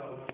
so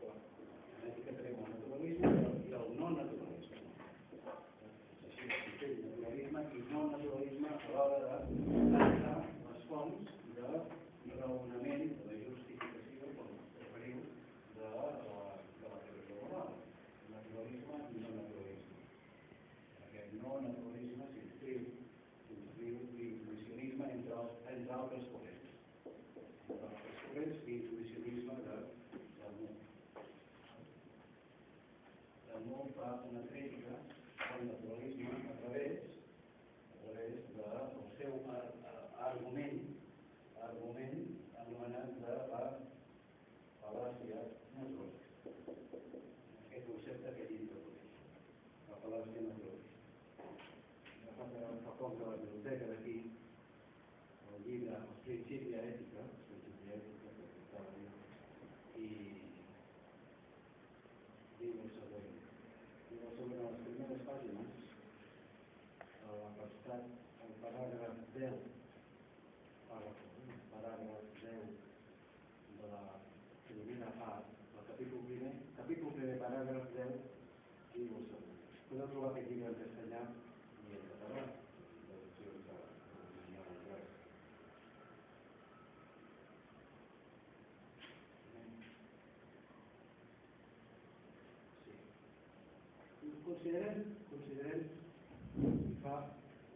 pocs centrals, però en ètica tenim el naturalisme i el no naturalisme. Així distingeix naturalisme i no naturalisme a l'hora d'analitzar les fonts de raonament, de la justificació, com preferiu, de la, de la teoria moral. Naturalisme i no naturalisme. Aquest no naturalisme s'inscriu s'inscriu l'intuïcionisme entre, els, entre altres corrents. Entre altres corrents, l'intuïcionisme de, del món. El món fa una crítica al naturalisme a través, a través del seu ar, ar, argument, argument anomenat de la fal·làcia naturalista. Aquest concepte que ell introdueix, la fal·làcia naturalista. Jo fa, fa poc de la biblioteca d'aquí, el llibre Els principis ètica, els principis ètica que portava jo, i diu el següent. Diu el següent a les primeres pàgines, a l'apartat, al paràgraf 10, paràgraf, paràgraf 10 de la primera part, del capítol primer, capítol primer, paràgraf 10, diu el següent. Podeu trobar aquest llibre en castellà i en català, traduccions a l'original anglès. Sí. Considerem, considerem, i fa,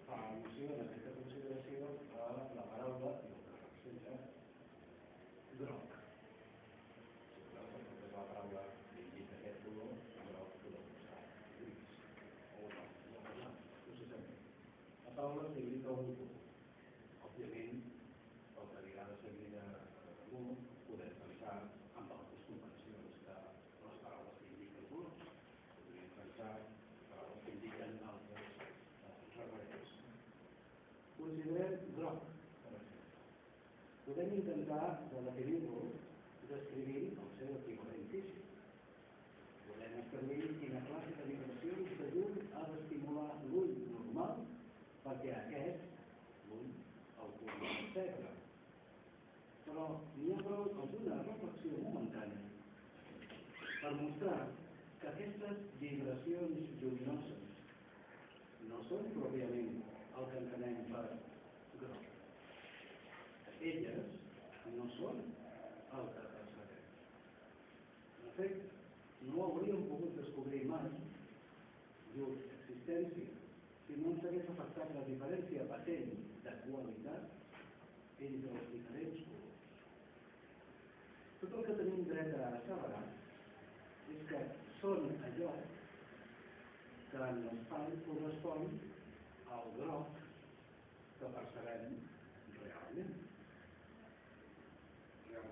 fa al·lusió en aquesta consideració a la paraula, i el que representa, groc. Sí, groc, perquè és la paraula que indica aquest color, groc, color rosat, gris, o no, no, no, no se sap bé. La paraula que indica un color. Òbviament, el que li agrada seguir de algú, podem pensar en altres comparacions de les paraules que indiquen colors. Podríem pensar en paraules que indiquen altres eh, referents. Considerem groc, per exemple. Podem intentar de definir-lo descrivint el seu equivalent físic. Podem establir quina classe de vibracions de llum ha d'estimular l'ull normal perquè aquest, l'ull, el pugui percebre. Però n'hi ha prou amb una reflexió momentània per mostrar que aquestes vibracions lluminoses no són pròpiament el que entenem per. Elles no són el que percebem. En efecte, no hauríem pogut descobrir mai llur existència si no ens hagués afectat la diferència patent de qualitat entre els diferents colors. Tot el que tenim dret a asseverar és que són allò que en l'espai correspon al groc que percebem realment.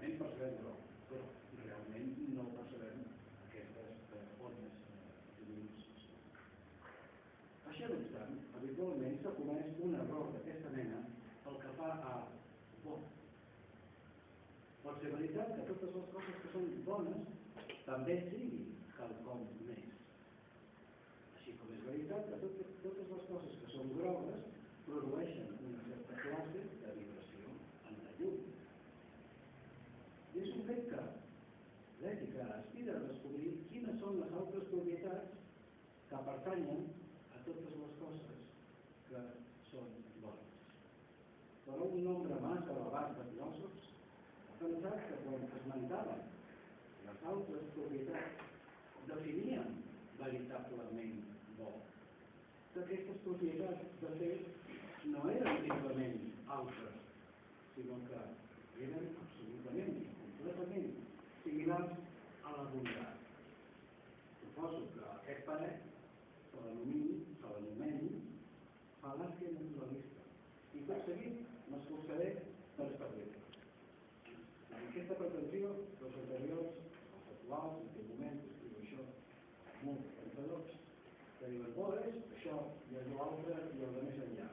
Realment percebem groc, però realment no percebem aquestes eh, ones eh, llums. Això no obstant, habitualment s'ha comès un error d'aquesta mena el que fa a bo. Pot ser veritat que totes les coses que són bones també siguin quelcom més. Així com és veritat que totes, totes les coses que són grogues produeixen una certa classe de vibració en la llum. I és un fet que l'ètica aspira a descobrir quines són les altres propietats que pertanyen a totes les coses que són bones. Però un nombre massa elevat de filòsofs ha pensat que quan esmentaven les altres propietats definien veritablement bo. Que aquestes propietats, de fet, no eren simplement altres, sinó que eren vários documentos i això molt encadors. És a dir, les bodes, això, i el altre, i el de més enllà.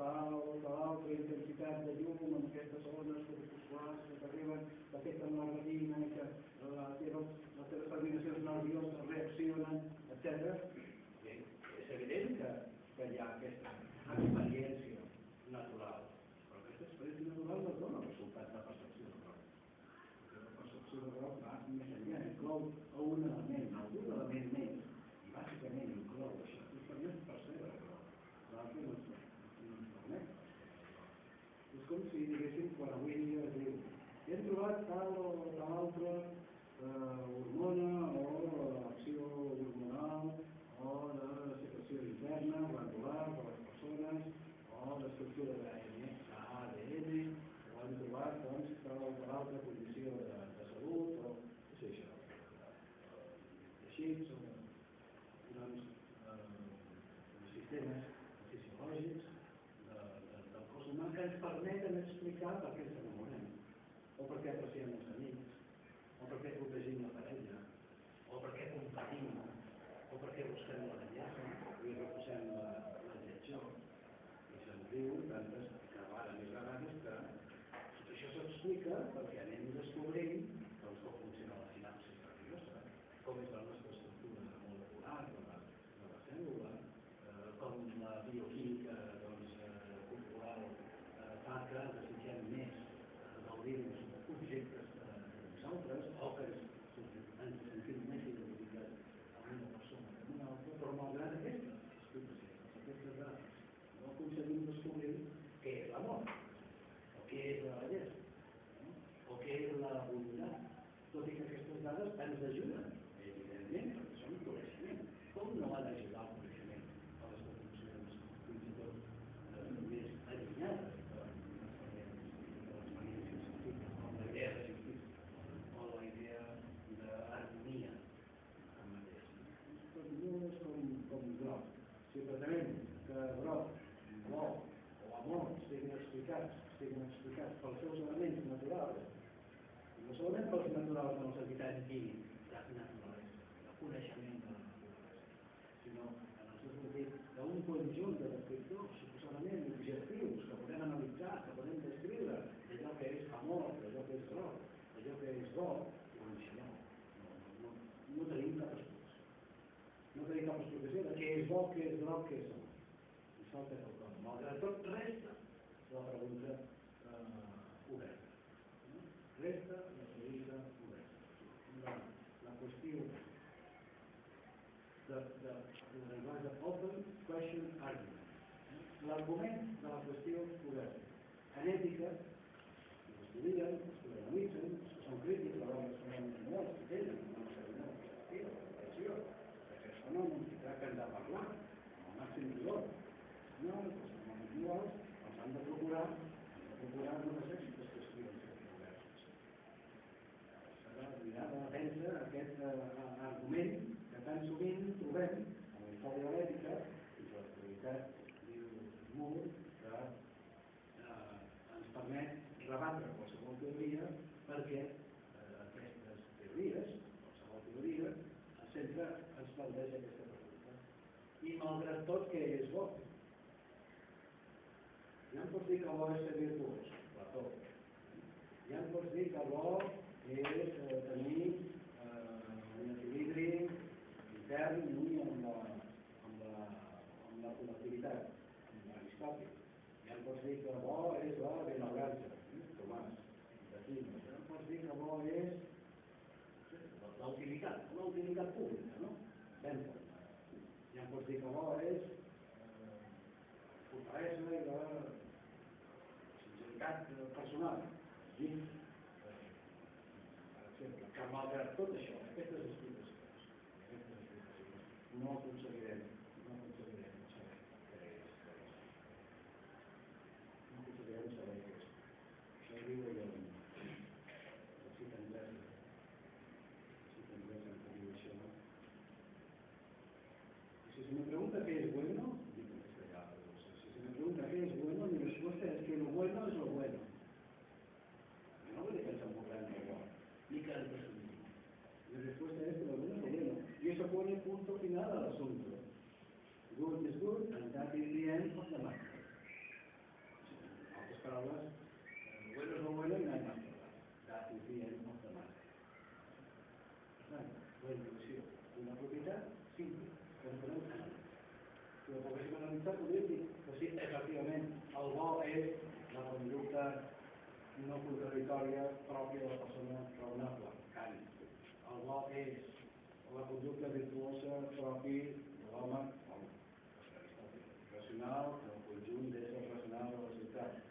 فراوت aquesta لديهم من حيث تصورنا شروط الأشواس تقريبا لكيت المعرضين هناك تيروس وتقريبا سيرس ناربيوس reacciona, etc. És evident que, que hi ha aquesta experiència natural, però aquesta experiència natural no dona resultat de percepció de. La percepció de prou va més enllà, inclou una tentando pels seus elements naturals, i no solament pels naturals dels habitants químics, la naturalesa, el coneixement de la naturalesa, sinó en el seu sentit d'un conjunt de descriptors suposadament objectius que podem analitzar, que podem descriure, allò que és amor, allò que és dolor, allò que és bo, doncs no, no, no, no tenim cap explicació. No tenim cap explicació de què és bo, què és dolor, què és amor. Ens falta possibilitat mur que eh, ens permet rebatre qualsevol teoria perquè eh, aquestes teories, eh, qualsevol teoria, sempre ens planteja aquesta pregunta. I malgrat tot, que és bo? Ja em pots dir que bo és ser virtuós? Si me pregunta um الصحيح وحدوث virtuosa propia Roma professional, com conjunt d'ésser professional de la ciutat.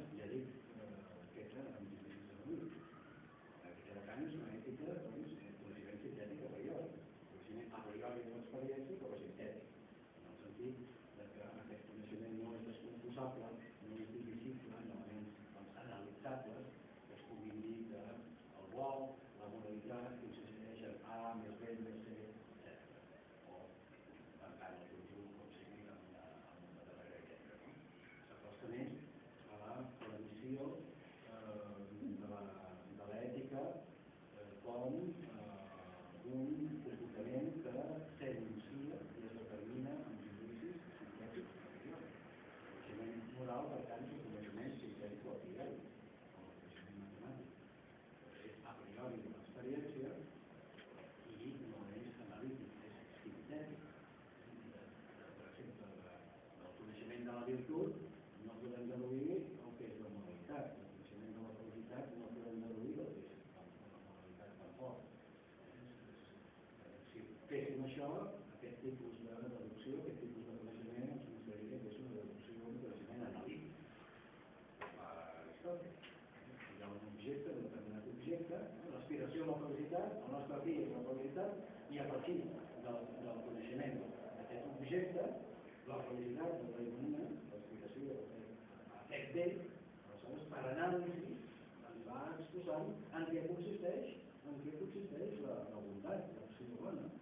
hi ha aquesta eh, amb diferents avui. Aquesta vacança és una ètica, doncs, eh, una diferència ètica, perquè i a partir del, del coneixement d'aquest objecte, la realitat de la imuna, l'explicació d'aquest vell, aleshores per anàlisi ens va exposant en què consisteix, en què consisteix la, la voluntat, la humana.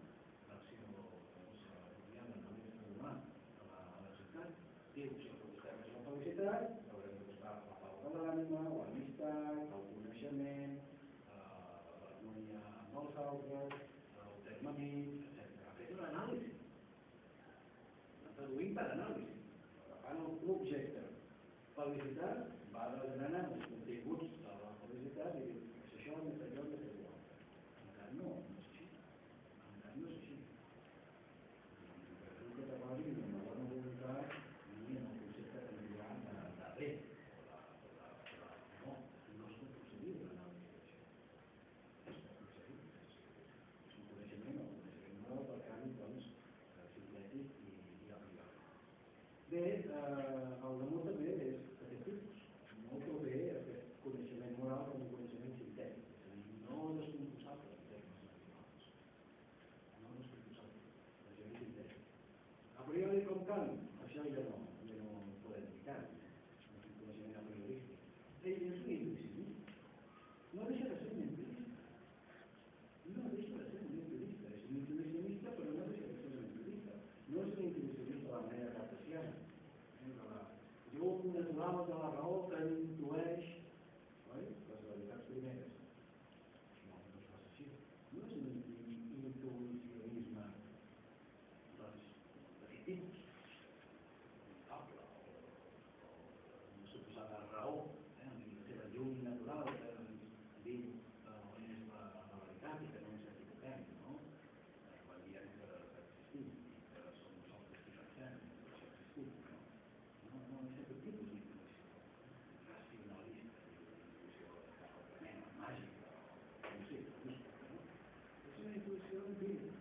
sentit.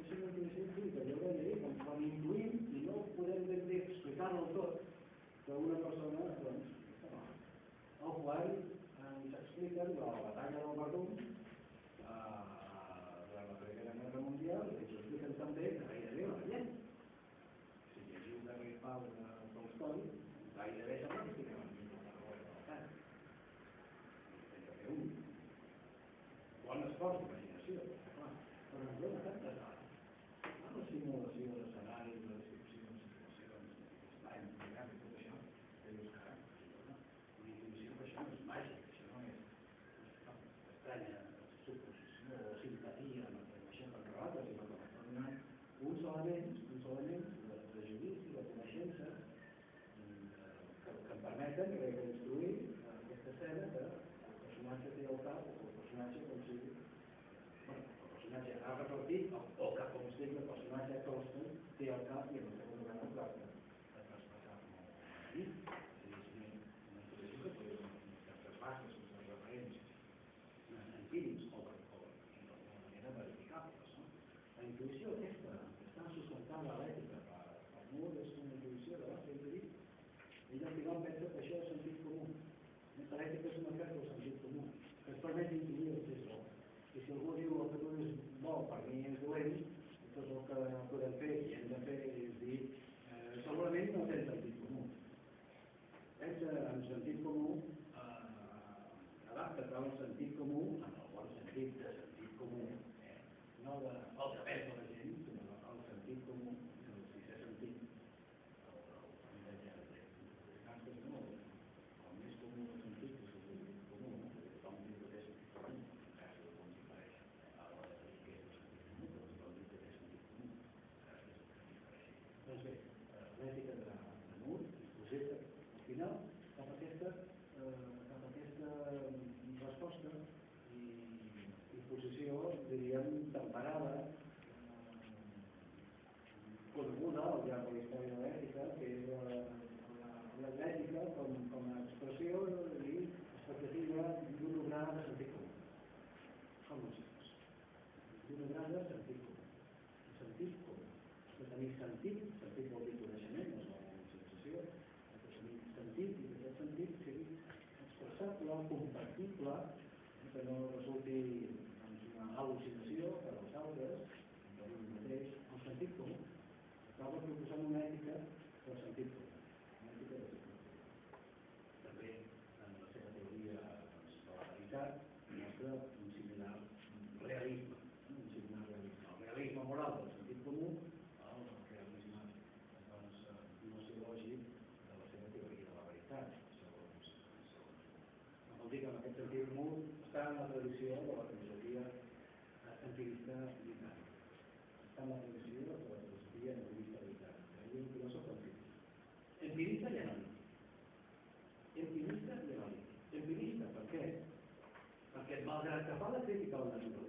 Això no té sentit, allò que dir, com quan intuïm i no podem ben bé explicar-ho tot, que una persona, doncs, eh, el qual eh, ens expliquen la batalla del Batum eh, durant la Primera Guerra Mundial, és diu el que tu és bo per mi és dolent, tot el que podem fer i hem de fer és dir eh, segurament no tens sentit comú. Pensa en sentit comú, eh, adapta't a un sentit comú en el bon sentit de sentit comú, eh? no de, del saber, qual compatible eh, que no resulti doncs, una al·lucinació per als altres, per un mateix, el sentit comú. Acaba proposant una ètica del sentit comú. practica en aquest sentit molt, està en la tradició de la filosofia empirista britànica. Està en la tradició de la filosofia empirista britànica. Ell és un filòsof empirista. Empirista i analític. Empirista i analític. Empirista, per què? Perquè malgrat que fa la crítica al naturalisme,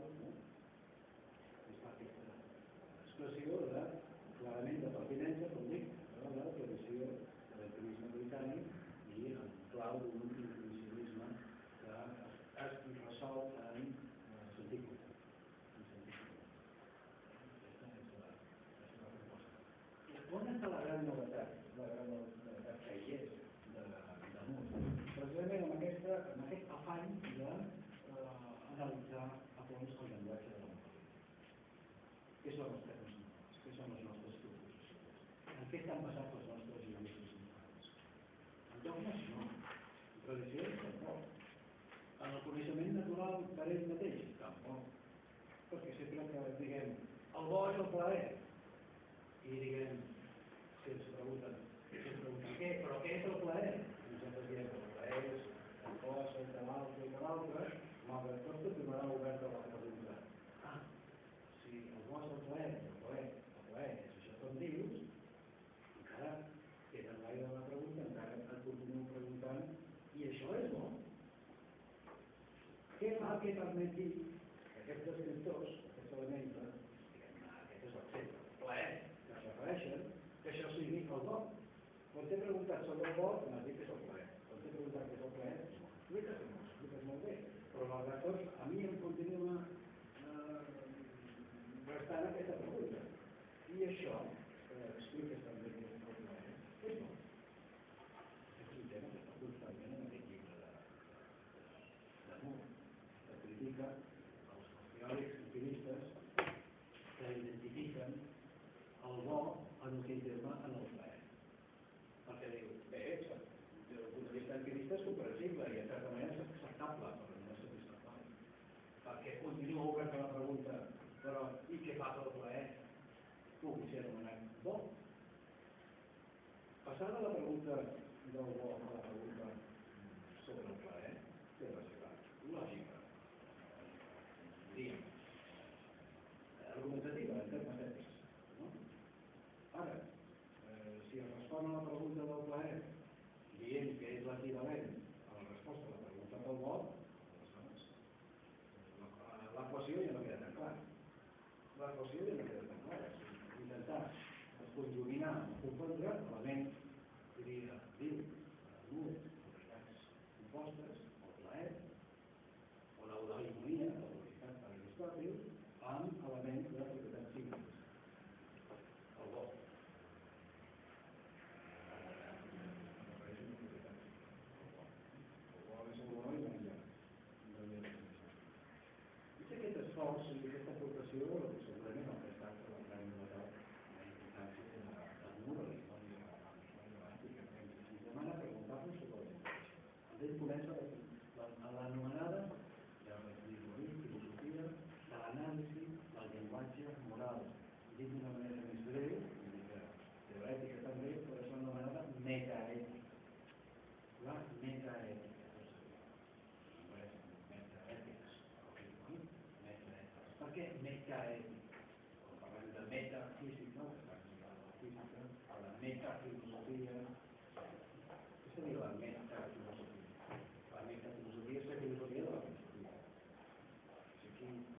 és Pakistan. Expressió de, clarament de pertinença, com dic, de la tradició de l'activisme britànic i en clau d'un intuïcionisme que es resol en diguem, el bo i el plaer. I diguem, si ens pregunten, si ens pregunten què, però què és el plaer? I nosaltres diem, el plaer és el cos entre l'altre i l'altre, malgrat tot continuarà obert a la pregunta. Ah, si el bo és el plaer, favorecimiento a esta población,